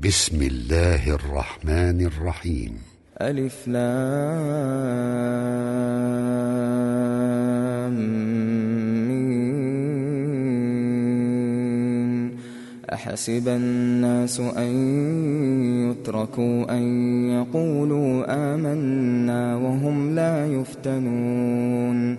بسم الله الرحمن الرحيم ألف لام مين أحسب الناس أن يتركوا أن يقولوا آمنا وهم لا يفتنون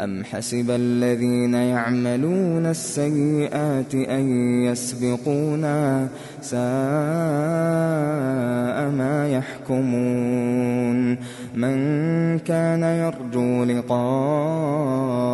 أم حسب الذين يعملون السيئات أن يسبقونا ساء ما يحكمون من كان يرجو لقاء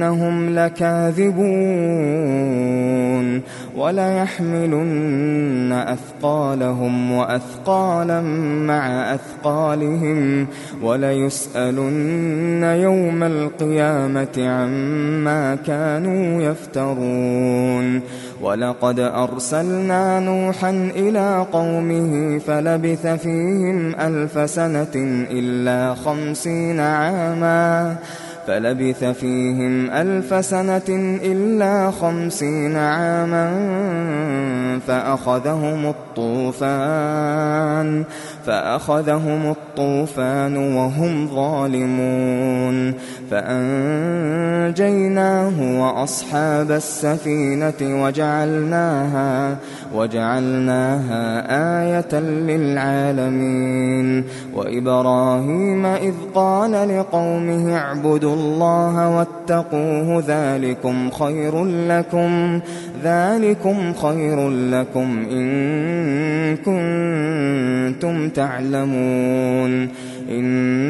إنهم لكاذبون ولا يحملن أثقالهم وأثقالا مع أثقالهم ولا يسألن يوم القيامة عما كانوا يفترون وَلَقَدْ أَرْسَلْنَا نُوحًا إِلَى قَوْمِهِ فَلَبِثَ فِيهِمْ أَلْفَ سَنَةٍ إِلَّا خَمْسِينَ عَامًا فلبث فيهم ألف سنة إلا خمسين عاما فأخذهم الطوفان فأخذهم الطوفان وهم ظالمون. فأن وأصحاب السفينة وجعلناها وجعلناها آية للعالمين وإبراهيم إذ قال لقومه اعبدوا الله واتقوه ذلكم خير لكم ذلكم خير لكم إن كنتم تعلمون. إن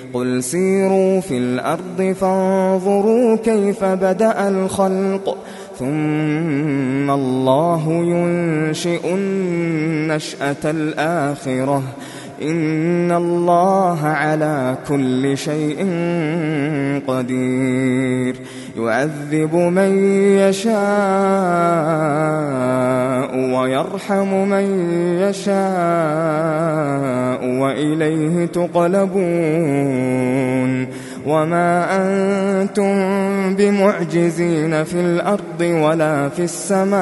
قل سيروا في الأرض فانظروا كيف بدأ الخلق ثم الله ينشئ النشأة الآخرة ان الله على كل شيء قدير يعذب من يشاء ويرحم من يشاء واليه تقلبون وما أنتم بمعجزين في الأرض ولا في السماء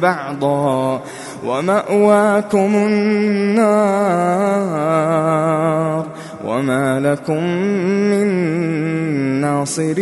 بعضا ومأواكم النار وما لكم من ناصرين